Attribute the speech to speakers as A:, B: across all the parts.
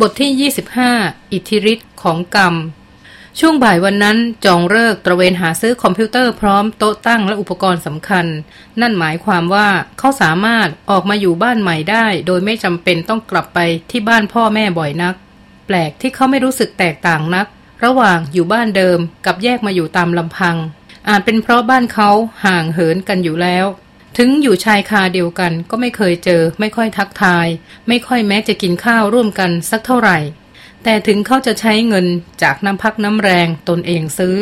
A: บทที่ 25 อิทธิฤทธิ์ของกรรม ช่วงบ่ายวันนั้นจองเลิกตระเวนหาซื้อคอมพิวเตอร์พร้อมโต๊ะตั้งและอุปกรณ์สำคัญ นั่นหมายความว่าเขาสามารถออกมาอยู่บ้านใหม่ได้ โดยไม่จำเป็นต้องกลับไปที่บ้านพ่อแม่บ่อยนัก แปลกที่เขาไม่รู้สึกแตกต่างนัก ระหว่างอยู่บ้านเดิมกับแยกมาอยู่ตามลำพัง อาจเป็นเพราะบ้านเขาห่างเหินกันอยู่แล้ว ถึงอยู่ชายคาเดียวกันก็ไม่เคยเจอ ไม่ค่อยทักทาย ไม่ค่อยแม้จะกินข้าวร่วมกันสักเท่าไหร่ แต่ถึงเขาจะใช้เงินจากน้ำพักน้ำแรงตนเองซื้อ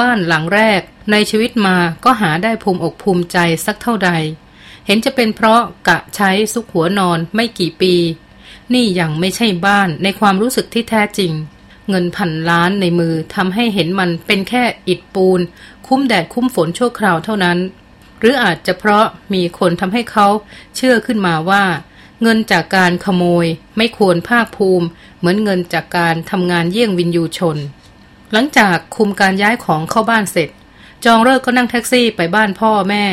A: บ้านหลังแรก ในชีวิตมาก็หาได้ภูมิอกภูมิใจสักเท่าใด เห็นจะเป็นเพราะกะใช้ซุกหัวนอนไม่กี่ปี นี่ยังไม่ใช่บ้านในความรู้สึกที่แท้จริง เงินพันล้านในมือทำให้เห็นมันเป็นแค่อิฐปูน คุ้มแดดคุ้มฝนชั่วคราวเท่านั้น หรืออาจจะเพราะมีคนทำให้เขาเชื่อขึ้นมาว่า เงินจากการขโมยไม่ควรภาคภูมิ เหมือนเงินจากการทำงานเยี่ยงวินยูชน หลังจากคุมการย้ายของเข้าบ้านเสร็จ จองเลิกก็นั่งแท็กซี่ไปบ้านพ่อแม่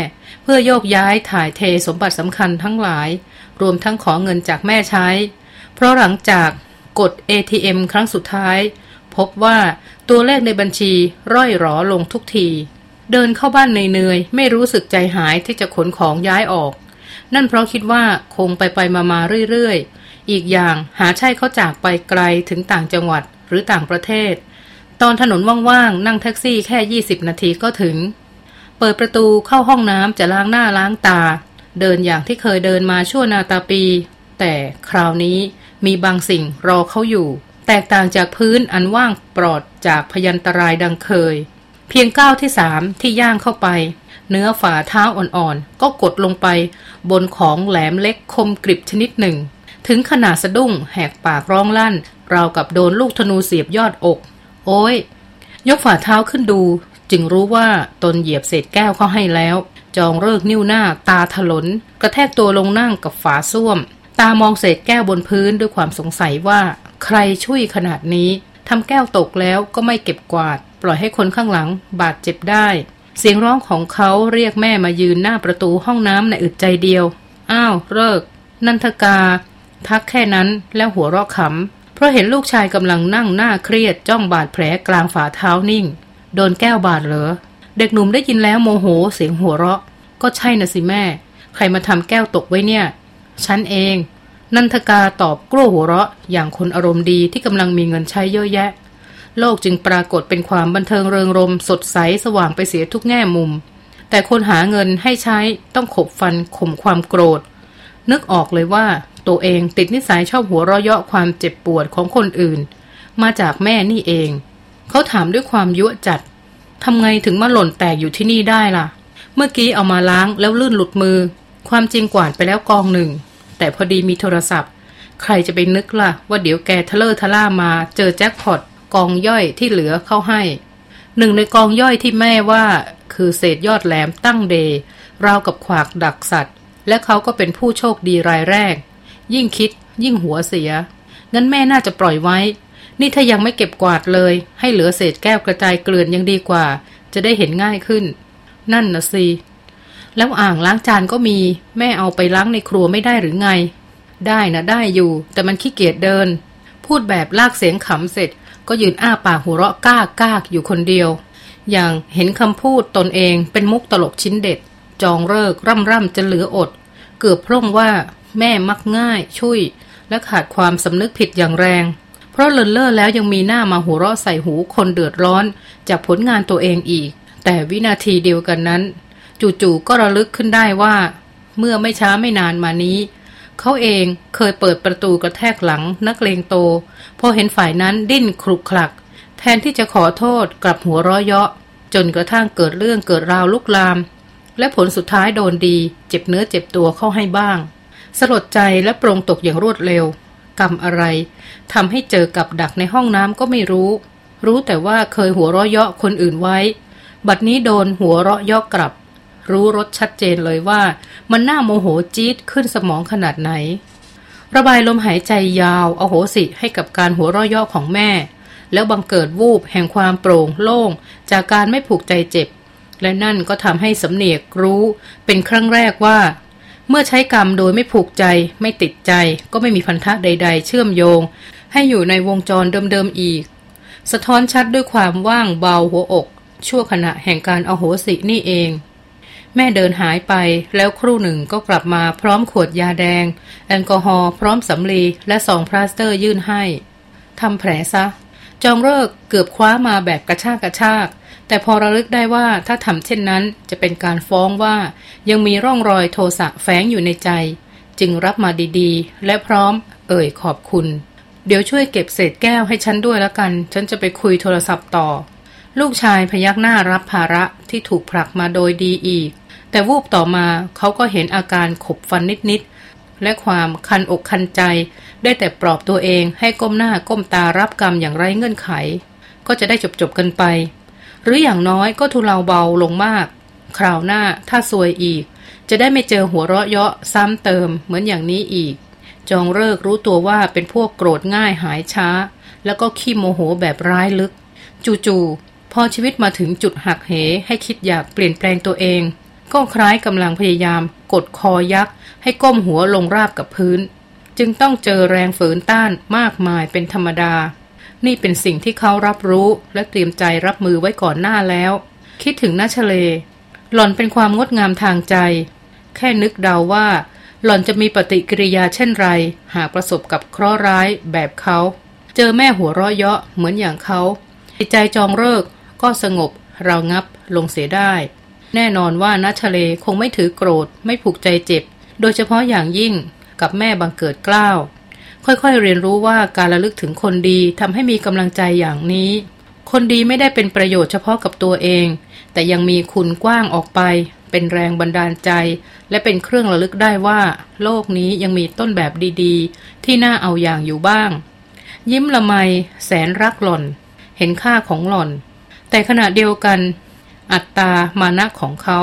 A: เพื่อโยกย้ายถ่ายเทสมบัติสำคัญทั้งหลาย รวมทั้งขอเงินจากแม่ใช้ เพราะหลังจากกด ATM ครั้งสุดท้าย พบว่าตัวเลขในบัญชีร่อยหรอลงทุกที เดินเข้าบ้านเหนื่อยๆไม่รู้สึกใจหายที่จะขนของย้ายออก นั่นเพราะคิดว่าคงไปไปมามาเรื่อยๆ อีกอย่างหาใช่เขาจากไปไกลถึงต่างจังหวัดหรือต่างประเทศ ตอนถนนว่างๆ นั่งแท็กซี่แค่ 20 นาทีก็ถึง เปิดประตูเข้าห้องน้ำจะล้างหน้าล้างตา เดินอย่างที่เคยเดินมาชั่วนาตาปี แต่คราวนี้มีบางสิ่งรอเขาอยู่ แตกต่างจากพื้นอันว่างปลอดจากพยันตรายดังเคย เพียงก้าวที่สามที่ย่างเข้าไป เนื้อฝ่าเท้าอ่อนๆ ก็กดลงไป บนของแหลมเล็กคมกริบชนิดหนึ่ง ถึงขนาดสะดุ้งแหกปากร้องลั่น ราวกับโดนลูกธนูเสียบยอดอก โอ้ย ยกฝ่าเท้าขึ้นดู จึงรู้ว่าตนเหยียบเศษแก้วเข้าให้แล้ว จองเลิกนิ้วหน้าตาถลน กระแทกตัวลงนั่งกับฝาส้วม ตามองเศษแก้วบนพื้นด้วยความสงสัยว่า ใครช่วยขนาดนี้ทำแก้วตกแล้วก็ไม่เก็บกวาด ปล่อยให้คนข้างหลังบาดเจ็บได้ เสียงร้องของเขาเรียกแม่มายืนหน้าประตูห้องน้ำในอึดใจเดียว อ้าวเลิก นันทกา ทักแค่นั้นแล้วหัวเราะขำ เพราะเห็นลูกชายกำลังนั่งหน้าเครียดจ้องบาดแผลกลางฝ่าเท้านิ่ง โดนแก้วบาดเหรอ เด็กหนุ่มได้ยินแล้วโมโหเสียงหัวเราะ ก็ใช่นะสิแม่ ใครมาทำแก้วตกไว้เนี่ย ฉันเองนันทกาตอบกลัวหัวเราะอย่างคนอารมณ์ดีที่กำลังมีเงินใช้เยอะแยะ โลกจึงปรากฏเป็นความบันเทิงเริงรม สดใสสว่างไปเสียทุกแง่มุม แต่คนหาเงินให้ใช้ต้องขบฟันข่มความโกรธ นึกออกเลยว่าตัวเองติดนิสัยชอบหัวเราะเยาะความเจ็บปวดของคนอื่น มาจากแม่นี่เอง เขาถามด้วยความยั่วจัดทำไงถึงมาหล่นแตกอยู่ที่นี่ได้ล่ะ เมื่อกี้เอามาล้างแล้วลื่นหลุดมือ ความจริงกวาดไปแล้วกองหนึ่ง แต่พอดีมีโทรศัพท์ ใครจะไปนึกล่ะ ว่าเดี๋ยวแกทะเลอร์ทะล่ามาเจอแจ็คพอต กองย่อยที่เหลือเข้าให้ หนึ่งในกองย่อยที่แม่ว่า คือเศษยอดแหลมตั้งเดราวกับขวากดักสัตว์ และเขาก็เป็นผู้โชคดีรายแรก ยิ่งคิด ยิ่งหัวเสีย งั้นแม่น่าจะปล่อยไว้ นี่ถ้ายังไม่เก็บกวาดเลย ให้เหลือเศษแก้วกระจายเกลื่อนยังดีกว่า จะได้เห็นง่ายขึ้น นั่นนะสิแล้วอ่างล้างจานก็มี แม่เอาไปล้างในครัวไม่ได้หรือไง ได้นะได้อยู่ แต่มันขี้เกียจเดิน พูดแบบลากเสียงขำเสร็จ ก็ยืนอ้าปากหัวเราะก้ากากอยู่คนเดียว อย่างเห็นคำพูดตนเองเป็นมุกตลกชิ้นเด็ด จองเลิกร่ำร่ำจะเหลืออด เกือบพร่องว่าแม่มักง่ายช่วยและขาดความสำนึกผิดอย่างแรง เพราะเลินเล่อแล้วยังมีหน้ามาหัวเราะใส่หูคนเดือดร้อน จากผลงานตัวเองอีก แต่วินาทีเดียวกันนั้น จู่ๆก็ระลึกขึ้นได้ว่า เมื่อไม่ช้าไม่นานมานี้ เขาเองเคยเปิดประตูกระแทกหลังนักเลงโต พอเห็นฝ่ายนั้นดิ้นครุกคลัก แทนที่จะขอโทษกลับหัวร้อยเยาะ จนกระทั่งเกิดเรื่องเกิดราวลุกลาม และผลสุดท้ายโดนดี เจ็บเนื้อเจ็บตัวเข้าให้บ้าง สลดใจและปรงตกอย่างรวดเร็ว กรรมอะไรทำให้เจอกับดักในห้องน้ำก็ไม่รู้ รู้แต่ว่าเคยหัวเราะเยาะคนอื่นไว้ บัดนี้โดนหัวเราะเยาะกลับ รู้รสชัดเจนเลยว่า มันน่าโมโหจี๊ดขึ้นสมองขนาดไหน ระบายลมหายใจยาวอโหสิให้กับการหัวเราะย่อของแม่ แล้วบังเกิดวูบแห่งความโปร่งโล่ง จากการไม่ผูกใจเจ็บ และนั่นก็ทำให้สำเนียกรู้เป็นครั้งแรกว่า เมื่อใช้กรรมโดยไม่ผูกใจ ไม่ติดใจ ก็ไม่มีพันธะใด ๆ เชื่อมโยง ให้อยู่ในวงจรเดิมๆอีก สะท้อนชัดด้วยความว่างเบาหัวอกชั่วขณะแห่งการอโหสินี่เอง แม่เดินหายไปแล้วครู่หนึ่งก็กลับมาพร้อมขวดยาแดง แอลกอฮอล์พร้อมสำลีและซองพลาสเตอร์ยื่นให้ทำแผลซะ จองเลิกเกือบคว้ามาแบบกระชากกระชาก แต่พอระลึกได้ว่าถ้าทำเช่นนั้นจะเป็นการฟ้องว่า ยังมีร่องรอยโทสะแฝงอยู่ในใจ จึงรับมาดีๆ และพร้อม เอ่ยขอบคุณ เดี๋ยวช่วยเก็บเศษแก้วให้ฉันด้วยแล้วกัน ฉันจะไปคุยโทรศัพท์ต่อ ลูกชายพยักหน้ารับภาระที่ถูกผลักมาโดยดีอีก แต่วูบต่อมาเขาก็เห็นอาการขบฟันนิดๆ และความคันอกคันใจ ได้แต่ปลอบตัวเองให้ก้มหน้าก้มตารับกรรมอย่างไร้เงื่อนไข ก็จะได้จบจบกันไป หรืออย่างน้อยก็ทุเลาเบาลงมาก คราวหน้าถ้าซวยอีก จะได้ไม่เจอหัวเราะเยาะซ้ำเติมเหมือนอย่างนี้อีก จองเลิกรู้ตัวว่าเป็นพวกโกรธง่ายหายช้า แล้วก็ขี้โมโหแบบร้ายลึก จู่ๆพอชีวิตมาถึงจุดหักเหให้คิดอยากเปลี่ยนแปลงตัวเอง ก็คล้ายกำลังพยายาม กดคอยักษ์ ให้ก้มหัวลงราบกับพื้น จึงต้องเจอแรงฝืนต้านมากมายเป็นธรรมดา นี่เป็นสิ่งที่เขารับรู้และเตรียมใจรับมือไว้ก่อนหน้าแล้ว คิดถึงนาชเล หล่อนเป็นความงดงามทางใจ แค่นึกเดาว่า หล่อนจะมีปฏิกิริยาเช่นไร หากประสบกับเคราะห์ร้ายแบบเขา เจอแม่หัวเราะเยาะเหมือนอย่างเขาจิตใจจองเลิกก็สงบเรางับลงเสียได้ แน่นอนว่านัชเลคงไม่ถือโกรธ ไม่ผูกใจเจ็บ โดยเฉพาะอย่างยิ่งกับแม่บังเกิดกล้าว ค่อยๆเรียนรู้ว่าการระลึกถึงคนดีทำให้มีกำลังใจอย่างนี้ คนดีไม่ได้เป็นประโยชน์เฉพาะกับตัวเอง แต่ยังมีคุณกว้างออกไป เป็นแรงบันดาลใจ และเป็นเครื่องระลึกได้ว่า โลกนี้ยังมีต้นแบบดีๆ ที่น่าเอาอย่างอยู่บ้าง ยิ้มละไม แสนรักหล่อน เห็นค่าของหล่อน แต่ขณะเดียวกัน อัตตามานะของเขา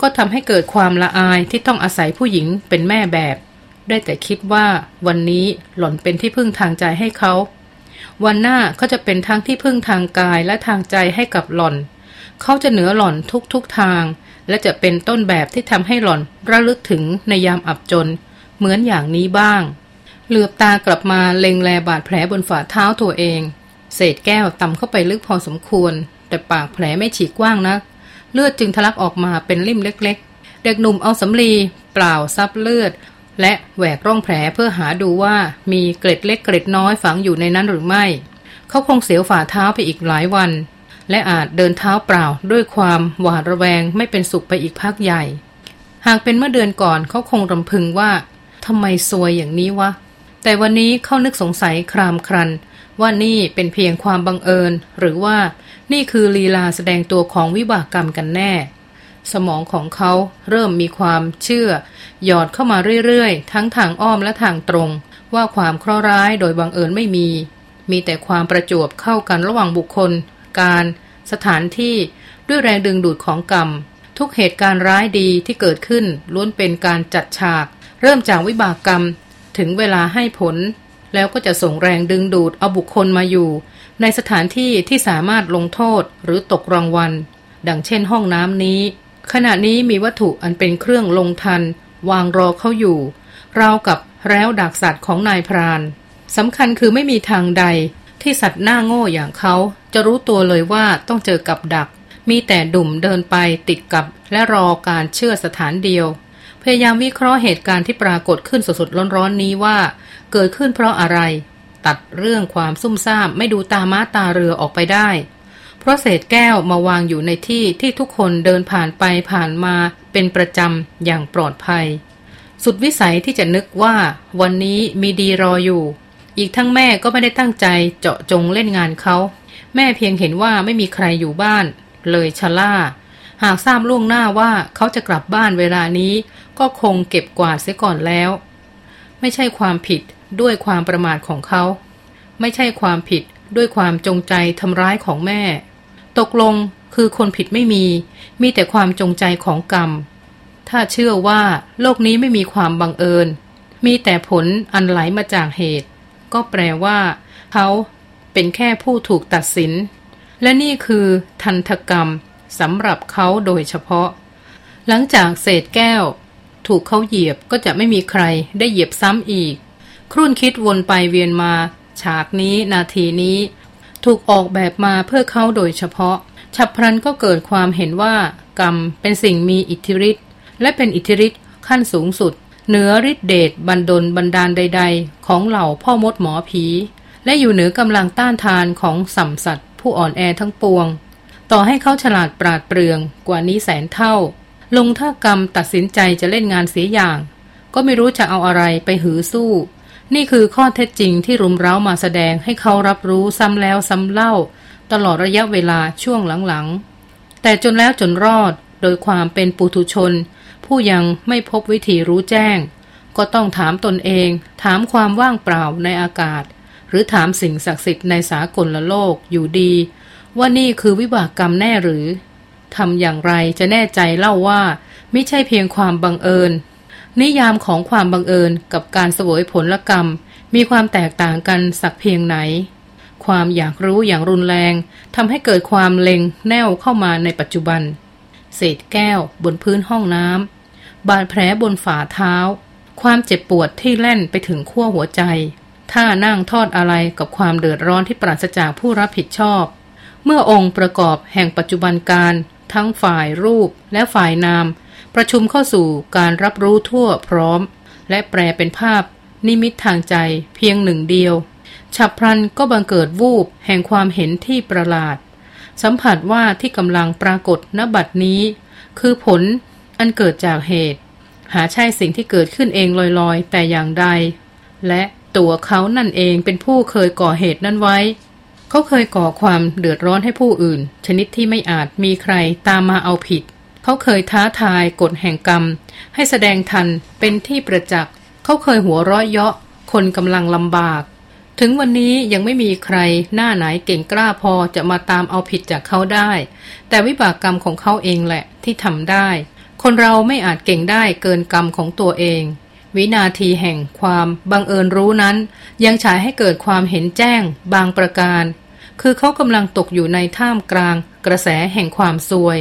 A: ก็ทำให้เกิดความละอายที่ต้องอาศัยผู้หญิงเป็นแม่แบบ ได้แต่คิดว่าวันนี้หล่อนเป็นที่พึ่งทางใจให้เขา วันหน้าเขาจะเป็นทั้งที่พึ่งทางกายและทางใจให้กับหล่อน เขาจะเหนือหล่อนทุกทุกทาง และจะเป็นต้นแบบที่ทำให้หล่อนระลึกถึงในยามอับจน เหมือนอย่างนี้บ้าง เหลือบตากลับมาเล็งแลบาดแผลบนฝ่าเท้าตัวเอง เศษแก้วต่ำเข้าไปลึกพอสมควร แต่ปากแผลไม่ฉีกกว้างนัก เลือดจึงทะลักออกมาเป็นริ่มเล็ก ๆ เด็กหนุ่มเอาสำลีเปล่าซับเลือด และแหวกร่องแผลเพื่อหาดูว่ามีเกล็ดเล็กเกล็ดน้อยฝังอยู่ในนั้นหรือไม่ เขาคงเสียวฝ่าเท้าไปอีกหลายวัน และอาจเดินเท้าเปล่าด้วยความหวาดระแวงไม่เป็นสุขไปอีกพักใหญ่ หากเป็นเมื่อเดือนก่อนเขาคงรำพึงว่าทำไมซวยอย่างนี้วะแต่วันนี้เขานึกสงสัยครามครัน ว่านี่เป็นเพียงความบังเอิญ หรือว่านี่คือลีลาแสดงตัวของวิบากกรรมกันแน่ สมองของเขาเริ่มมีความเชื่อ หยอดเข้ามาเรื่อยๆ ทั้งทางอ้อมและทางตรง ว่าความเคราะห์ร้ายโดยบังเอิญไม่มี มีแต่ความประจวบเข้ากันระหว่างบุคคล การ สถานที่ด้วยแรงดึงดูดของกรรม ทุกเหตุการณ์ร้ายดีที่เกิดขึ้นล้วนเป็นการจัดฉาก เริ่มจากวิบากกรรม ถึงเวลาให้ผล แล้วก็จะส่งแรงดึงดูดเอาบุคคลมาอยู่ ในสถานที่ที่สามารถลงโทษหรือตกรางวัล ดังเช่นห้องน้ำนี้ ขณะนี้มีวัตถุอันเป็นเครื่องลงทัน วางรอเขาอยู่ราวกับแล้วดักสัตว์ของนายพรานสำคัญคือไม่มีทางใด ที่สัตว์หน้าโง่อย่างเขา จะรู้ตัวเลยว่าต้องเจอกับดัก มีแต่ดุ่มเดินไปติดกับและรอการเชื่อสถานเดียว พยายามวิเคราะห์เหตุการณ์ที่ปรากฏขึ้นสดๆร้อนๆนี้ว่า เกิดขึ้นเพราะอะไร ตัดเรื่องความซุ่มซ่ามไม่ดูตาม้าตาเรือออกไปได้ เพราะเศษแก้วมาวางอยู่ในที่ที่ทุกคนเดินผ่านไปผ่านมาเป็นประจำอย่างปลอดภัย สุดวิสัยที่จะนึกว่าวันนี้มีดีรออยู่ อีกทั้งแม่ก็ไม่ได้ตั้งใจเจาะจงเล่นงานเขา แม่เพียงเห็นว่าไม่มีใครอยู่บ้าน เลยชะล่า หากทราบล่วงหน้าว่าเขาจะกลับบ้านเวลานี้ ก็คงเก็บกวาดเสียก่อนแล้ว ไม่ใช่ความผิดด้วยความประมาทของเขา ไม่ใช่ความผิดด้วยความจงใจทำร้ายของแม่ ตกลงคือคนผิดไม่มี มีแต่ความจงใจของกรรม ถ้าเชื่อว่าโลกนี้ไม่มีความบังเอิญ มีแต่ผลอันไหลมาจากเหตุ ก็แปลว่า เขาเป็นแค่ผู้ถูกตัดสิน และนี่คือทันตกรรม สำหรับเขาโดยเฉพาะ หลังจากเศษแก้ว ถูกเขาเหยียบก็จะไม่มีใครได้เหยียบซ้ำอีก ครุ่นคิดวนไปเวียนมา ฉากนี้นาทีนี้ ถูกออกแบบมาเพื่อเขาโดยเฉพาะ ฉับพลันก็เกิดความเห็นว่า กรรมเป็นสิ่งมีอิทธิฤทธิ์และเป็นอิทธิฤทธิ์ขั้นสูงสุดเหนือฤทธิเดชบันดลบันดาลใด ๆ ของเหล่าพ่อมดหมอผี และอยู่เหนือกำลังต้านทานของสัมสัตว์ผู้อ่อนแอทั้งปวง ต่อให้เขาฉลาดปราดเปรื่องกว่านี้แสนเท่า ลงท่ากรรมตัดสินใจจะเล่นงานเสียอย่าง ก็ไม่รู้จะเอาอะไรไปหือสู้ นี่คือข้อเท็จจริงที่รุมเร้ามาแสดงให้เขารับรู้ซ้ำแล้วซ้ำเล่า ตลอดระยะเวลาช่วงหลังๆ แต่จนแล้วจนรอดโดยความเป็นปุถุชน ผู้ยังไม่พบวิธีรู้แจ้ง ก็ต้องถามตนเอง ถามความว่างเปล่าในอากาศ หรือถามสิ่งศักดิ์สิทธิ์ในสากลละโลกอยู่ดี ว่านี่คือวิบากกรรมแน่หรือทำอย่างไรจะแน่ใจเล่าว่า ไม่ใช่เพียงความบังเอิญ นิยามของความบังเอิญกับการสวยผลกรรม มีความแตกต่างกันสักเพียงไหน ความอยากรู้อย่างรุนแรงทำให้เกิดความเล็งแนวเข้ามาในปัจจุบัน เศษแก้ว บนพื้นห้องน้ำบาดแผลบนฝ่าเท้า ความเจ็บปวดที่แล่นไปถึงขั้วหัวใจท่านั่งทอดอะไรกับความเดือดร้อนที่ปราศจากผู้รับผิดชอบ เมื่อองค์ประกอบแห่งปัจจุบันการ ทั้งฝ่ายรูปและฝ่ายนาม ประชุมเข้าสู่การรับรู้ทั่วพร้อม และแปลเป็นภาพ นิมิตทางใจเพียงหนึ่งเดียว ฉับพลันก็บังเกิดวูบแห่งความเห็นที่ประหลาด สัมผัสว่าที่กำลังปรากฏณบัดนี้ คือผลอันเกิดจากเหตุ หาใช่สิ่งที่เกิดขึ้นเองลอยๆ แต่อย่างใด และตัวเขานั่นเองเป็นผู้เคยก่อเหตุนั้นไว้ เขาเคยก่อความเดือดร้อนให้ผู้อื่น ชนิดที่ไม่อาจมีใครตามมาเอาผิด เขาเคยท้าทายกฎแห่งกรรม ให้แสดงทันเป็นที่ประจักษ์เขาเคยหัวเราะเยาะ คนกำลังลำบาก ถึงวันนี้ยังไม่มีใครหน้าไหนเก่งกล้าพอจะมาตามเอาผิดจากเขาได้ แต่วิบากกรรมของเขาเองแหละที่ทำได้ คนเราไม่อาจเก่งได้เกินกรรมของตัวเอง วินาทีแห่งความบังเอิญรู้นั้น ยังฉายให้เกิดความเห็นแจ้ง บางประการ คือเขากำลังตกอยู่ในท่ามกลาง กระแสแห่งความซวย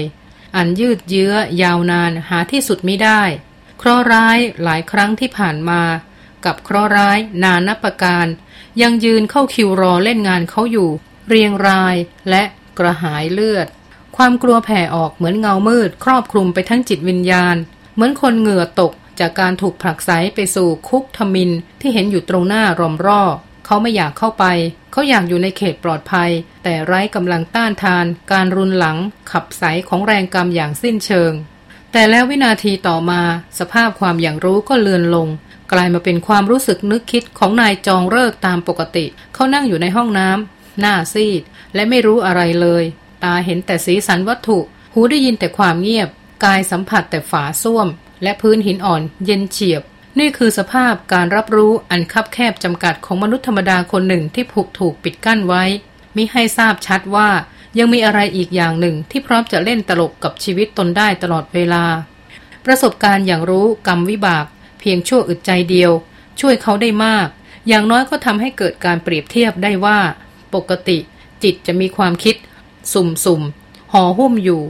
A: อันยืดเยื้อยาวนานหาที่สุดไม่ได้ เคราะร้ายหลายครั้งที่ผ่านมา กับเคราะร้ายนานนับประการ ยังยืนเข้าคิวรอเล่นงานเขาอยู่ เรียงรายและกระหายเลือด ความกลัวแผ่ออกเหมือนเงามืด ครอบคลุมไปทั้งจิตวิญญาณ เหมือนคนเหงื่อตก จากการถูกผลักไสไปสู่คุกทมินที่เห็นอยู่ตรงหน้ารอมร่อเขาไม่อยากเข้าไป เขาอยากอยู่ในเขตปลอดภัย แต่ไร้กำลังต้านทาน การรุนหลัง ขับไสของแรงกรรมอย่างสิ้นเชิง แต่แล้ววินาทีต่อมา สภาพความอย่างรู้ก็เลือนลง กลายมาเป็นความรู้สึกนึกคิดของนายจองเลิกตามปกติ เขานั่งอยู่ในห้องน้ำหน้าซีด และไม่รู้อะไรเลย ตาเห็นแต่สีสันวัตถุ หูได้ยินแต่ความเงียบ กายสัมผัสแต่ฝาส้วม และพื้นหินอ่อนเย็นเฉียบ นี่คือสภาพการรับรู้อันคับแคบจำกัดของมนุษย์ธรรมดาคนหนึ่งที่ผูกถูกปิดกั้นไว้ มิให้ทราบชัดว่ายังมีอะไรอีกอย่างหนึ่งที่พร้อมจะเล่นตลกกับชีวิตตนได้ตลอดเวลา ประสบการณ์อย่างรู้กรรมวิบาก เพียงชั่วอึดใจเดียว ช่วยเขาได้มาก อย่างน้อยก็ทำให้เกิดการเปรียบเทียบได้ว่า ปกติ จิตจะมีความคิด สุ่มๆห่อหุ้มอยู่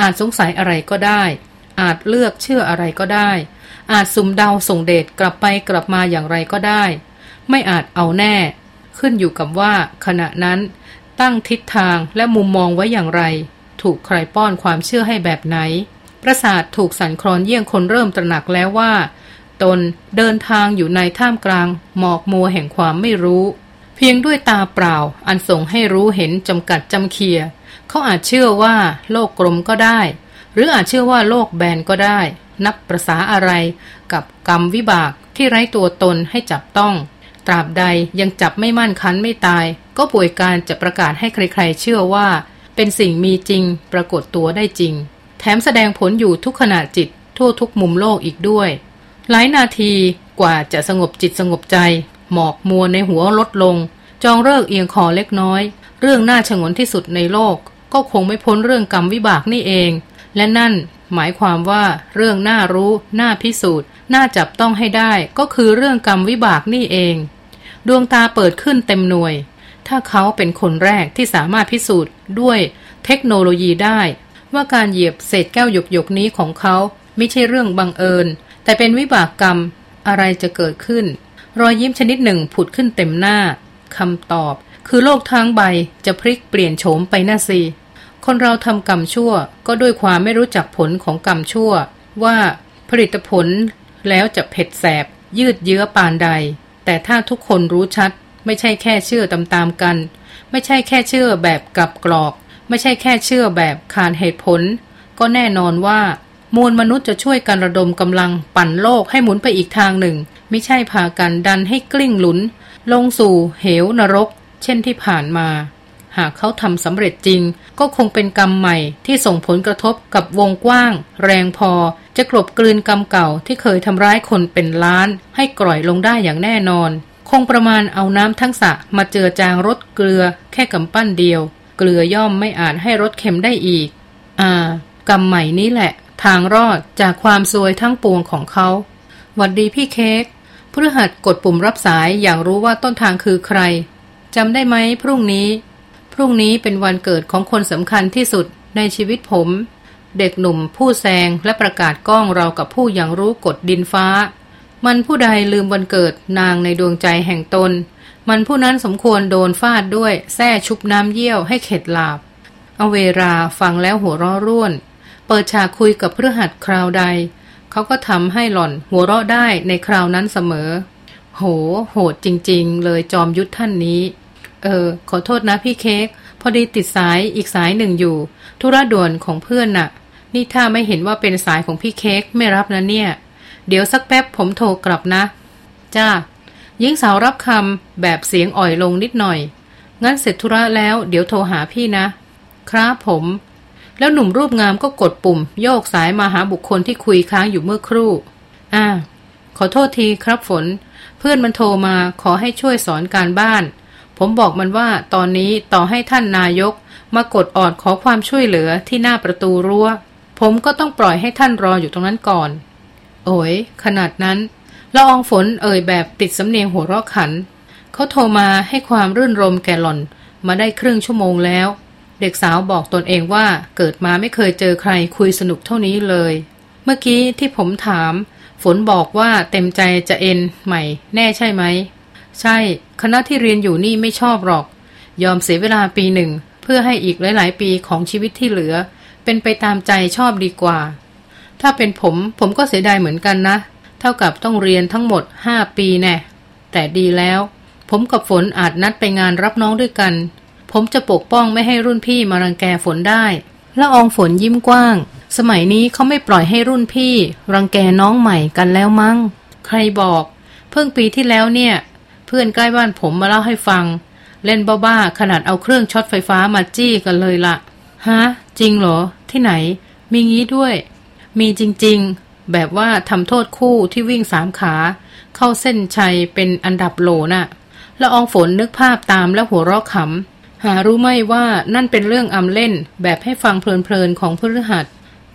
A: อาจสงสัยอะไรก็ได้ อาจเลือกเชื่ออะไรก็ได้ อาจสุ่มเดาส่งเดชกลับไปกลับมาอย่างไรก็ได้ ไม่อาจเอาแน่ ขึ้นอยู่กับว่า ขณะนั้น ตั้งทิศทางและมุมมองไว้อย่างไร ถูกใครป้อนความเชื่อให้แบบไหน ประสาทถูกสั่นคลอนเยี่ยงคนเริ่มตระหนักแล้วว่า ตนเดินทางอยู่ในท่ามกลาง หมอกมัวแห่งความไม่รู้เพียงด้วยตาเปล่า อันส่งให้รู้เห็นจำกัดจำเคีย เขาอาจเชื่อว่า โลกกลมก็ได้ หรืออาจเชื่อว่าโลกแบนก็ได้ นับประษาอะไรกับกรรมวิบากที่ไร้ตัวตนให้จับต้อง ตราบใดยังจับไม่มั่นคันไม่ตาย ก็ป่วยการจะประกาศให้ใครๆ เชื่อว่า เป็นสิ่งมีจริง ปรากฏตัวได้จริง แถมแสดงผลอยู่ทุกขณะจิตทั่วทุกมุมโลกอีกด้วย หลายนาทีกว่าจะสงบจิตสงบใจ หมอกมัวในหัวลดลง จองเลิกเอียงคอเล็กน้อย เรื่องน่าชงนที่สุดในโลก ก็คงไม่พ้นเรื่องกรรมวิบากนี่เอง และนั่นหมายความว่าเรื่องน่ารู้ น่าพิสูจน์ น่าจับต้องให้ได้ก็คือเรื่องกรรมวิบากนี่เอง ดวงตาเปิดขึ้นเต็มหน่วย ถ้าเขาเป็นคนแรกที่สามารถพิสูจน์ด้วยเทคโนโลยีได้ ว่าการเหยียบเศษแก้วหยกหยกนี้ของเขาไม่ใช่เรื่องบังเอิญ แต่เป็นวิบากกรรมอะไรจะเกิดขึ้น รอยยิ้มชนิดหนึ่งผุดขึ้นเต็มหน้าคำตอบ คือโลกทั้งใบจะพลิกเปลี่ยนโฉมไปน่าสิ คนเราทำกรรมชั่วก็ด้วยความไม่รู้จักผลของกรรมชั่ว ว่าผลิตผลแล้วจะเผ็ดแสบ ยืดเยื้อปานใด แต่ถ้าทุกคนรู้ชัด ไม่ใช่แค่เชื่อตามๆกัน ไม่ใช่แค่เชื่อแบบกับกรอก ไม่ใช่แค่เชื่อแบบขาดเหตุผล ก็แน่นอนว่ามวลมนุษย์จะช่วยกันระดมกำลังปั่นโลกให้หมุนไปอีกทางหนึ่ง ไม่ใช่พากันดันให้กลิ้งหลุน ลงสู่เหวนรก เช่นที่ผ่านมา หากเขาทำสำเร็จจริง ก็คงเป็นกรรมใหม่ที่ส่งผลกระทบกับวงกว้าง แรงพอ จะกลบกลืนกรรมเก่าที่เคยทำร้ายคนเป็นล้าน ให้กร่อยลงได้อย่างแน่นอน คงประมาณเอาน้ำทั้งสะมาเจือจางรสเกลือ แค่กำปั้นเดียว เกลือย่อมไม่อาจให้รสเค็มได้อีก อ่า กรรมใหม่นี้แหละ ทางรอดจากความซวยทั้งปวงของเขาหวัดดีพี่เค้กพฤหัสกดปุ่มรับสายอย่างรู้ว่าต้นทางคือใครจำได้ไหมพรุ่งนี้ พรุ่งนี้เป็นวันเกิดของคนสำคัญที่สุดในชีวิตผม เด็กหนุ่มผู้แซงและประกาศก้องเรากับผู้อย่างรู้กฎดินฟ้า มันผู้ใดลืมวันเกิดนางในดวงใจแห่งตน มันผู้นั้นสมควรโดนฟาดด้วยแส้ชุบน้ำเยี่ยวให้เข็ดหลาบเอาเวลาฟังแล้วหัวเราะร่วน เปิดฉากคุยกับเพื่อหัดคราวใด เขาก็ทำให้หล่อนหัวเราะได้ในคราวนั้นเสมอ โห โหดจริง ๆ เลยจอมยุทธท่านนี้ เออ ขอโทษนะพี่เค้ก พอดีติดสายอีกสายหนึ่งอยู่ ธุระด่วนของเพื่อนน่ะ นี่ถ้าไม่เห็นว่าเป็นสายของพี่เค้กไม่รับนะเนี่ย เดี๋ยวสักแป๊บผมโทรกลับนะ จ้าหญิงสาวรับคำแบบเสียงอ่อยลงนิดหน่อย งั้นเสร็จธุระแล้วเดี๋ยวโทรหาพี่นะ ครับผม แล้วหนุ่มรูปงามก็กดปุ่ม โยกสายมาหาบุคคลที่คุยค้างอยู่เมื่อครู่ อ่า ขอโทษทีครับฝน เพื่อนมันโทรมาขอให้ช่วยสอนการบ้าน ผมบอกมันว่าตอนนี้ต่อให้ท่านนายก มากดออดขอความช่วยเหลือที่หน้าประตูรัว้ว ผมก็ต้องปล่อยให้ท่านรออยู่ตรงนั้นก่อน โอ้ยขนาดนั้นละอองฝนเอ่ยแบบติดสำเนียงหัวเราะขัน เขาโทรมาให้ความรื่นรมแก่หล่อน มาได้ครึ่งชั่วโมงแล้ว เด็กสาวบอกตนเองว่าเกิดมาไม่เคยเจอใครคุยสนุกเท่านี้เลย เมื่อกี้ที่ผมถาม ฝนบอกว่าเต็มใจจะเอ็นใหม่แน่ใช่ไหม ใช่ คณะที่เรียนอยู่นี่ไม่ชอบหรอก ยอมเสียเวลาปีหนึ่ง เพื่อให้อีกหลาย ๆ ปีของชีวิตที่เหลือ เป็นไปตามใจชอบดีกว่า ถ้าเป็นผมผมก็เสียดายเหมือนกันนะ เท่ากับต้องเรียนทั้งหมดห้าปีแน่ แต่ดีแล้ว ผมกับฝนอาจนัดไปงานรับน้องด้วยกัน ผมจะปกป้องไม่ให้รุ่นพี่มารังแกฝนได้และอองฝนยิ้มกว้าง สมัยนี้เขาไม่ปล่อยให้รุ่นพี่ รังแกน้องใหม่กันแล้วมั้ง ใครบอก เพิ่งปีที่แล้วเนี่ย พื่อนใกล้บ้านผมมาเล่าให้ฟัง เล่นบ้าๆขนาดเอาเครื่องช็อตไฟฟ้ามาจี้กันเลยละฮะ จริงเหรอ ที่ไหน มีงี้ด้วย มีจริงๆ แบบว่าทำโทษคู่ที่วิ่งสามขา เข้าเส้นชัยเป็นอันดับโลนะ่ะละอองฝนนึกภาพตามแล้วหัวเราะขำหารู้ไหมว่านั่นเป็นเรื่องอำเล่นแบบให้ฟังเพลินๆของพฤหัส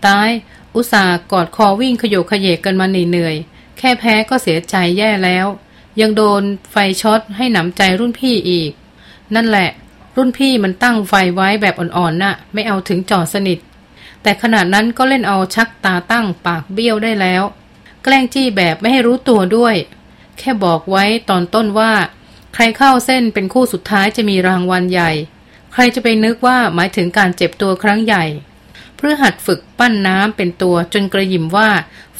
A: ตายอุตส่าห์กอดคอวิ่งขยโยขยเยกกันมาเหนื่อย แค่แพ้ก็เสียใจแย่แล้ว ยังโดนไฟช็อตให้หนำใจรุ่นพี่อีก นั่นแหละ รุ่นพี่มันตั้งไฟไว้แบบอ่อนๆน่ะ ไม่เอาถึงจอดสนิท แต่ขนาดนั้นก็เล่นเอาชักตาตั้งปากเบี้ยวได้แล้ว แกล้งจี้แบบไม่ให้รู้ตัวด้วย แค่บอกไว้ตอนต้นว่า ใครเข้าเส้นเป็นคู่สุดท้ายจะมีรางวัลใหญ่ ใครจะไปนึกว่าหมายถึงการเจ็บตัวครั้งใหญ่เพื่อหัดฝึกปั้นน้ำเป็นตัวจนกระยิมว่า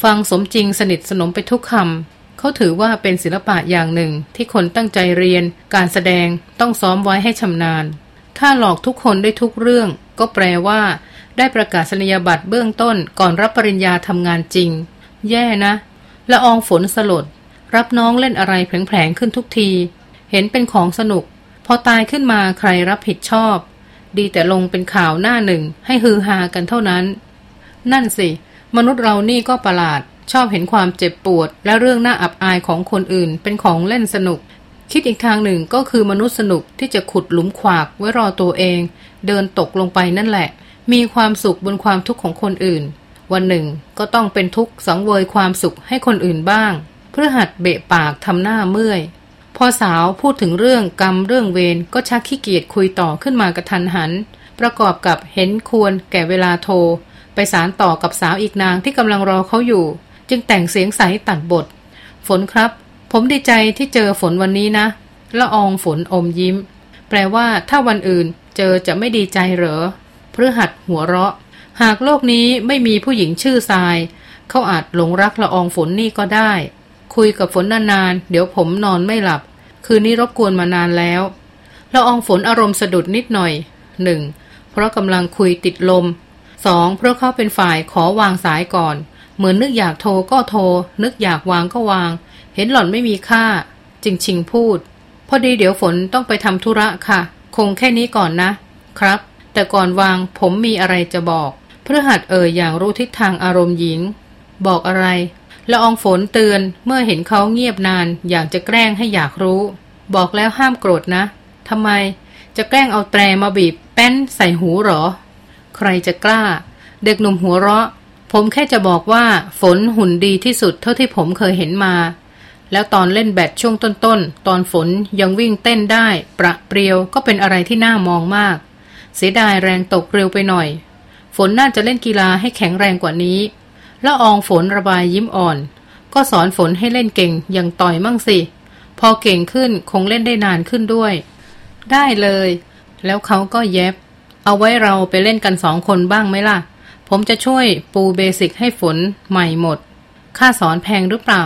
A: ฟังสมจริงสนิทสนมไปทุกคำ เขาถือว่าเป็นศิลปะอย่างหนึ่งที่คนตั้งใจเรียน การแสดงต้องซ้อมไว้ให้ชำนาญ ถ้าหลอกทุกคนได้ทุกเรื่อง ก็แปลว่า ได้ประกาศนียบัตรเบื้องต้นก่อนรับปริญญาทำงานจริง แย่นะละอองฝนสลด รับน้องเล่นอะไรแผลงๆขึ้นทุกที เห็นเป็นของสนุก พอตายขึ้นมาใครรับผิดชอบ ดีแต่ลงเป็นข่าวหน้าหนึ่งให้ฮือฮากันเท่านั้น นั่นสิ มนุษย์เรานี่ก็ประหลาด ชอบเห็นความเจ็บปวด และเรื่องน่าอับอายของคนอื่น เป็นของเล่นสนุก คิดอีกทางหนึ่งก็คือมนุษย์สนุกที่จะขุดหลุมขวากไว้รอตัวเอง เดินตกลงไปนั่นแหละ มีความสุขบนความทุกข์ของคนอื่น วันหนึ่งก็ต้องเป็นทุกข์สังเวยความสุขให้คนอื่นบ้าง เพื่อหัดเบะปากทำหน้าเมื่อยพอสาวพูดถึงเรื่องกรรมเรื่องเวรก็ชักขี้เกียจคุยต่อขึ้นมากระทันหัน ประกอบกับเห็นควรแก่เวลาโทร ไปสารต่อกับสาวอีกนางที่กำลังรอเขาอยู่ จึงแต่งเสียงใสตัดบท ฝนครับ ผมดีใจที่เจอฝนวันนี้นะละอองฝนอมยิ้ม แปลว่าถ้าวันอื่นเจอจะไม่ดีใจเหรอพฤหัสหัวเราะ หากโลกนี้ไม่มีผู้หญิงชื่อทราย เขาอาจหลงรักละอองฝนนี่ก็ได้ คุยกับฝนนานๆ เดี๋ยวผมนอนไม่หลับ คืนนี้รบกวนมานานแล้วละอองฝนอารมณ์สะดุดนิดหน่อยหนึ่งเพราะกำลังคุยติดลมสองเพราะเขาเป็นฝ่ายขอวางสายก่อน เหมือนนึกอยากโทรก็โทร นึกอยากวางก็วาง เห็นหล่อนไม่มีค่า จึงชิงพูด พอดีเดี๋ยวฝนต้องไปทำธุระค่ะ คงแค่นี้ก่อนนะ ครับ แต่ก่อนวางผมมีอะไรจะบอกเพื่อหัดเอ่ยอย่างรู้ทิศทางอารมณ์หญิง บอกอะไรละอองฝนเตือนเมื่อเห็นเขาเงียบนานอยากจะแกล้งให้อยากรู้ บอกแล้วห้ามโกรธนะทำไมจะแกล้งเอาแตรมาบีบแป้นใส่หูหรอ ใครจะกล้า เด็กหนุ่มหัวเราะ ผมแค่จะบอกว่าฝนหุ่นดีที่สุดเท่าที่ผมเคยเห็นมา แล้วตอนเล่นแบดช่วงต้นๆตอนฝนยังวิ่งเต้นได้ ประเปรียวก็เป็นอะไรที่น่ามองมาก เสียดายแรงตกเร็วไปหน่อย ฝนน่าจะเล่นกีฬาให้แข็งแรงกว่านี้แล้วอองฝนระบายยิ้มอ่อน ก็สอนฝนให้เล่นเก่งอย่างต่อยมั่งสิ พอเก่งขึ้นคงเล่นได้นานขึ้นด้วย ได้เลย แล้วเขาก็เย็บ เอาไว้เราไปเล่นกันสองคนบ้างไหมล่ะ ผมจะช่วยปูเบสิกให้ฝนใหม่หมด ค่าสอนแพงหรือเปล่า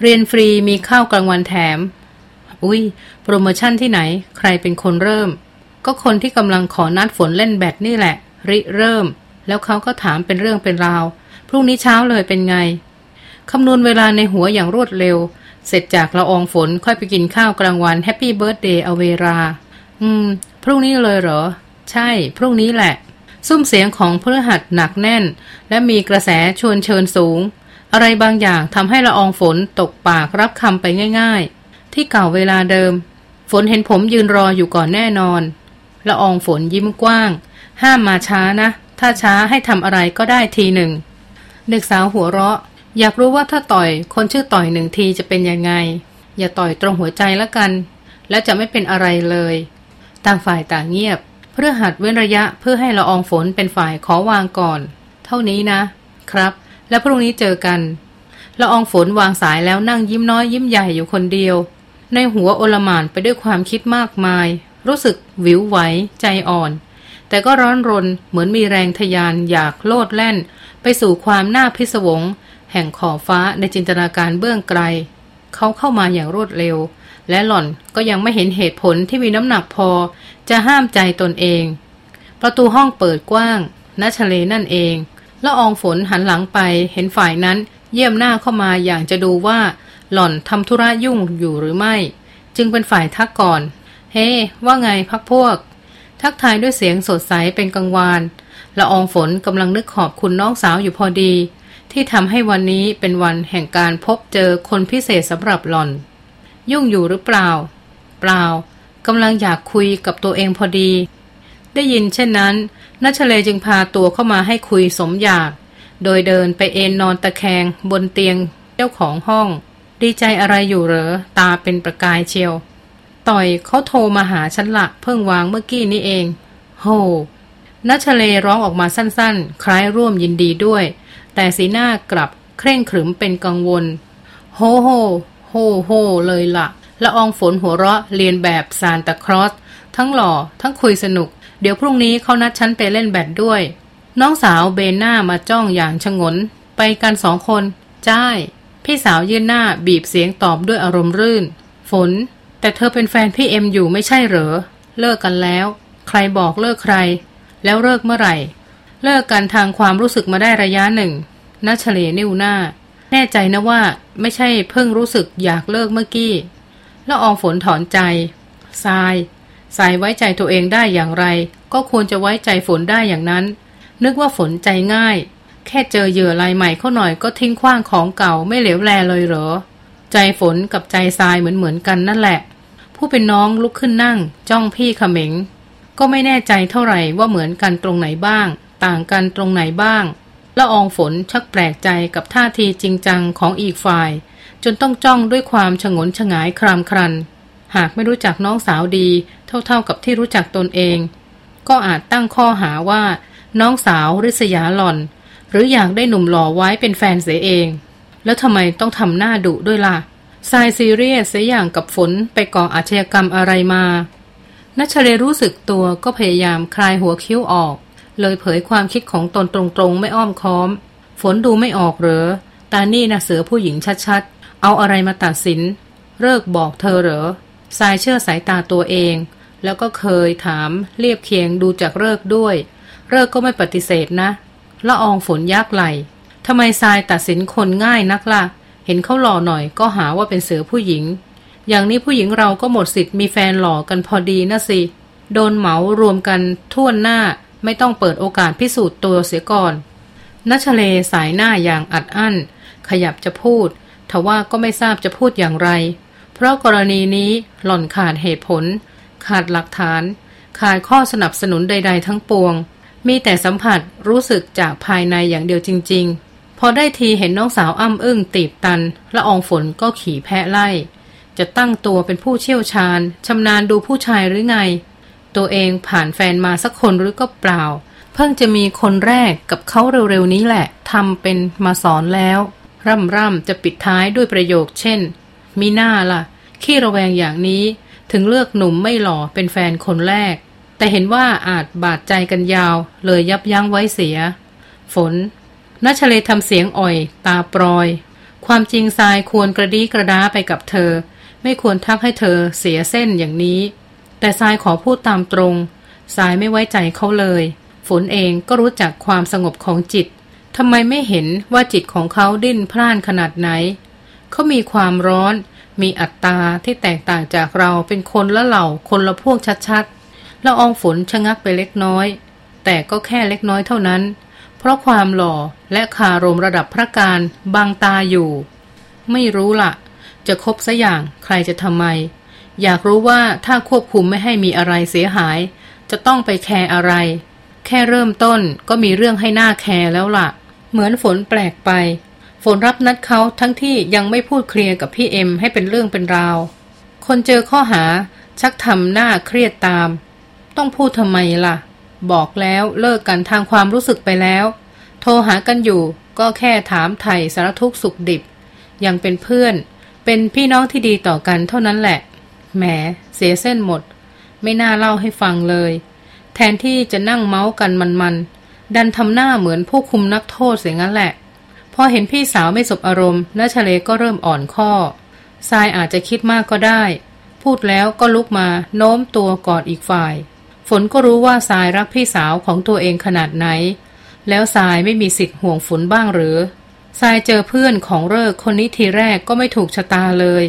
A: เรียนฟรีมีข้าวกลางวันแถม อุ้ยโปรโมชั่นที่ไหน ใครเป็นคนเริ่ม ก็คนที่กำลังขอนัดฝนเล่นแบดนี่แหละ ริเริ่ม แล้วเขาก็ถามเป็นเรื่องเป็นราว พรุ่งนี้เช้าเลยเป็นไง คำนวณเวลาในหัวอย่างรวดเร็ว เสร็จจากละอองฝนค่อยไปกินข้าวกลางวัน Happy Birthday เอาเวลา อืม พรุ่งนี้เลยเหรอ ใช่ พรุ่งนี้แหละ ซุ้มเสียงของพฤหัสหนักแน่น และมีกระแสชวนเชิญสูง อะไรบางอย่างทำให้ละอองฝนตกปากรับคำไปง่าย ๆ ที่เก่าเวลาเดิม ฝนเห็นผมยืนรออยู่ก่อนแน่นอน ละอองฝนยิ้มกว้าง ห้ามมาช้านะ ถ้าช้าให้ทำอะไรก็ได้ทีหนึ่ง เด็กสาวหัวเราะ อยากรู้ว่าถ้าต่อยคนชื่อต่อยหนึ่งทีจะเป็นยังไง อย่าต่อยตรงหัวใจละกัน และจะไม่เป็นอะไรเลย ต่างฝ่ายต่างเงียบ เพื่อหัดเว้นระยะเพื่อให้ละอองฝนเป็นฝ่ายขอวางก่อน เท่านี้นะ ครับ แล้วพรุ่งนี้เจอกันละอองฝนวางสายแล้วนั่งยิ้มน้อยยิ้มใหญ่อยู่คนเดียว ในหัวโอลมานไปด้วยความคิดมากมาย รู้สึกวิวไหวใจอ่อน แต่ก็ร้อนรนเหมือนมีแรงทยานอยากโลดแล่น ไปสู่ความน่าพิศวง แห่งขอบฟ้าในจินตนาการเบื้องไกล เขาเข้ามาอย่างรวดเร็ว และหล่อนก็ยังไม่เห็นเหตุผลที่มีน้ำหนักพอ จะห้ามใจตนเอง ประตูห้องเปิดกว้างนัชเลนั่นเองละอองฝนหันหลังไปเห็นฝ่ายนั้นเยี่ยมหน้าเข้ามาอย่างจะดูว่า หล่อนทำธุระยุ่งอยู่หรือไม่ จึงเป็นฝ่ายทักก่อน เฮ้ hey, ว่าไงพักพวก ทักทายด้วยเสียงสดใสเป็นกังวานละอองฝนกำลังนึกขอบคุณน้องสาวอยู่พอดี ที่ทำให้วันนี้เป็นวันแห่งการพบเจอคนพิเศษสำหรับหล่อน ยุ่งอยู่หรือเปล่า เปล่า กำลังอยากคุยกับตัวเองพอดี ได้ยินเช่นนั้นนัชเลจึงพาตัวเข้ามาให้คุยสมอยาก โดยเดินไปเอนนอนตะแคงบนเตียงเจ้าของห้อง ดีใจอะไรอยู่เหรอ ตาเป็นประกายเชียว ต่อยเขาโทรมาหาฉันละเพิ่งวางเมื่อกี้นี้เอง โหนัชเลร้องออกมาสั้นๆ คล้ายร่วมยินดีด้วย แต่สีหน้ากลับเคร่งขรึมเป็นกังวล โฮโฮโฮโฮเลยล่ะ ละอองฝนหัวเราะเลียนแบบซานตาครอสทั้งหล่อ ทั้งคุยสนุก เดี๋ยวพรุ่งนี้เขานัดฉันไปเล่นแบดด้วย น้องสาวเบนหน้ามาจ้องอย่างฉงน ไปกันสองคนจ้ายพี่สาวยื่นหน้าบีบเสียงตอบด้วยอารมณ์รื่น ฝน แต่เธอเป็นแฟนพี่เอ็มอยู่ไม่ใช่เหรอ เลิกกันแล้ว ใครบอกเลิกใคร แล้วเลิกเมื่อไหร่ เลิกกันทางความรู้สึกมาได้ระยะหนึ่งนัชเลนิ้วหน้า แน่ใจนะว่าไม่ใช่เพิ่งรู้สึกอยากเลิกเมื่อกี้ ล้วอองฝนถอนใจทรายทรายไว้ใจตัวเองได้อย่างไร ก็ควรจะไว้ใจฝนได้อย่างนั้น นึกว่าฝนใจง่าย แค่เจอเหยื่อลายใหม่เข้าหน่อยก็ทิ้งขว้างของเก่าไม่เหลวแลเลยเหรอ ใจฝนกับใจทรายเหมือนเหมือนกันนั่นแหละ ผู้เป็นน้องลุกขึ้นนั่ง จ้องพี่ขมิง ก็ไม่แน่ใจเท่าไหร่ว่าเหมือนกันตรงไหนบ้าง ต่างกันตรงไหนบ้างละอองฝนชักแปลกใจกับท่าทีจริงจังของอีกฝ่าย จนต้องจ้องด้วยความฉงนฉงายครามครัน หากไม่รู้จักน้องสาวดี เท่าๆกับที่รู้จักตนเอง ก็อาจตั้งข้อหาว่า น้องสาวริษยาหล่อน หรืออยากได้หนุ่มหล่อไว้เป็นแฟนเสียเอง แล้วทำไมต้องทำหน้าดุด้วยล่ะทรายซีเรียสเสียอย่างกับฝนไปก่ออาชญากรรมอะไรมานัชเลรู้สึกตัวก็พยายามคลายหัวคิ้วออก เลยเผยความคิดของตนตรงๆ ไม่อ้อมค้อม ฝนดูไม่ออกเหรอ ตานี่นะเสือผู้หญิงชัดๆ เอาอะไรมาตัดสิน เลิกบอกเธอเหรอทรายเชื่อสายตาตัวเอง แล้วก็เคยถามเรียบเคียงดูจากเลิกด้วย เลิกก็ไม่ปฏิเสธนะละอองฝนยักไหลทำไมทรายตัดสินคนง่ายนักละ่ะ เห็นเขาหล่อหน่อยก็หาว่าเป็นเสือผู้หญิง อย่างนี้ผู้หญิงเราก็หมดสิทธิ์มีแฟนหล่อกันพอดีนะสิ โดนเหมารวมกันท่วนหน้าไม่ต้องเปิดโอกาสพิสูจน์ตัวเสียก่อนนัชเลสายหน้าอย่างอัดอั้น ขยับจะพูด ทว่าก็ไม่ทราบจะพูดอย่างไร เพราะกรณีนี้หล่อนขาดเหตุผล ขาดหลักฐาน ขาดข้อสนับสนุนใด ๆ ทั้งปวง มีแต่สัมผัสรู้สึกจากภายในอย่างเดียวจริง ๆ พอได้ทีเห็นน้องสาวอ้ำอึ้งตีบตันละอองฝนก็ขี่แพะไล่ จะตั้งตัวเป็นผู้เชี่ยวชาญชำนาญดูผู้ชายหรือไง ตัวเองผ่านแฟนมาสักคนหรือก็เปล่า เพิ่งจะมีคนแรกกับเขาเร็วๆนี้แหละทำเป็นมาสอนแล้ว ร่ำร่ำจะปิดท้ายด้วยประโยคเช่น มีหน้าละ่ะ ขี้ระแวงอย่างนี้ถึงเลือกหนุ่มไม่หล่อเป็นแฟนคนแรก แต่เห็นว่าอาจบาดใจกันยาว เลยยับยั้งไว้เสีย ฝนนัชเลทำเสียงอ่อย ตาปรอย ความจริงทรายควรกระดีกระดาไปกับเธอ ไม่ควรทักให้เธอเสียเส้นอย่างนี้ แต่ทรายขอพูดตามตรงทรายไม่ไว้ใจเขาเลย ฝนเองก็รู้จักความสงบของจิต ทำไมไม่เห็นว่าจิตของเขาดิ้นพล่านขนาดไหน เขามีความร้อน มีอัตตาที่แตกต่างจากเราเป็นคนละเหล่าคนละพวกชัดๆแล้วอองฝนชะงักไปเล็กน้อย แต่ก็แค่เล็กน้อยเท่านั้น เพราะความหล่อและคารมระดับพระการบางตาอยู่ ไม่รู้ละ่ะ จะคบซะอย่างใครจะทำไม อยากรู้ว่าถ้าควบคุมไม่ให้มีอะไรเสียหาย จะต้องไปแคร์อะไร แค่เริ่มต้นก็มีเรื่องให้หน้าแคร์แล้วละ่ะ เหมือนฝนแปลกไป ฝนรับนัดเขาทั้งที่ยังไม่พูดเคลียร์กับพี่เอ็มให้เป็นเรื่องเป็นราว คนเจอข้อหาชักทำหน้าเครียดตาม ต้องพูดทำไมล่ะ บอกแล้วเลิกกันทางความรู้สึกไปแล้ว โทรหากันอยู่ก็แค่ถามไถ่สารทุกสุขดิบ ยังเป็นเพื่อน เป็นพี่น้องที่ดีต่อกันเท่านั้นแหละ แหม เสียเส้นหมด ไม่น่าเล่าให้ฟังเลย แทนที่จะนั่งเมาส์กันมันๆ ดันทำหน้าเหมือนผู้คุมนักโทษเสียงั้นแหละ พอเห็นพี่สาวไม่สบอารมณ์น้าชเลก็เริ่มอ่อนข้อทรายอาจจะคิดมากก็ได้ พูดแล้วก็ลุกมาโน้มตัวกอดอีกฝ่าย ฝนก็รู้ว่าทรายรักพี่สาวของตัวเองขนาดไหน แล้วทรายไม่มีสิทธิ์ห่วงฝนบ้างหรือทรายเจอเพื่อนของเลิกคนนี้ทีแรกก็ไม่ถูกชะตาเลย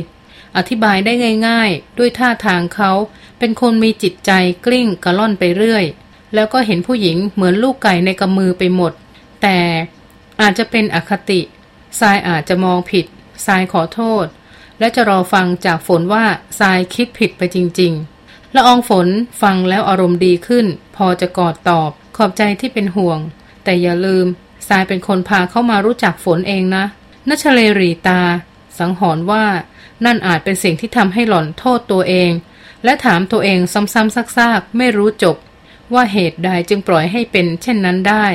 A: อธิบายได้ง่าย ๆ ด้วยท่าทางเขาเป็นคนมีจิตใจกลิ้งกระล่อนไปเรื่อย แล้วก็เห็นผู้หญิงเหมือนลูกไก่ในกำมือไปหมด แต่อาจจะเป็นอคติทรายอาจจะมองผิดทรายขอโทษ และจะรอฟังจากฝนว่าทรายคิดผิดไปจริง ๆ ละอองฝนฟังแล้วอารมณ์ดีขึ้น พอจะกอดตอบ ขอบใจที่เป็นห่วง แต่อย่าลืมทรายเป็นคนพาเข้ามารู้จักฝนเองนะนัชเลรีตา สังหรณ์ว่านั่นอาจเป็นสิ่งที่ทำให้หล่อนโทษตัวเอง และถามตัวเองซ้ำๆซากๆ ไม่รู้จบ ว่าเหตุใดจึงปล่อยให้เป็น เช่นนั้นได้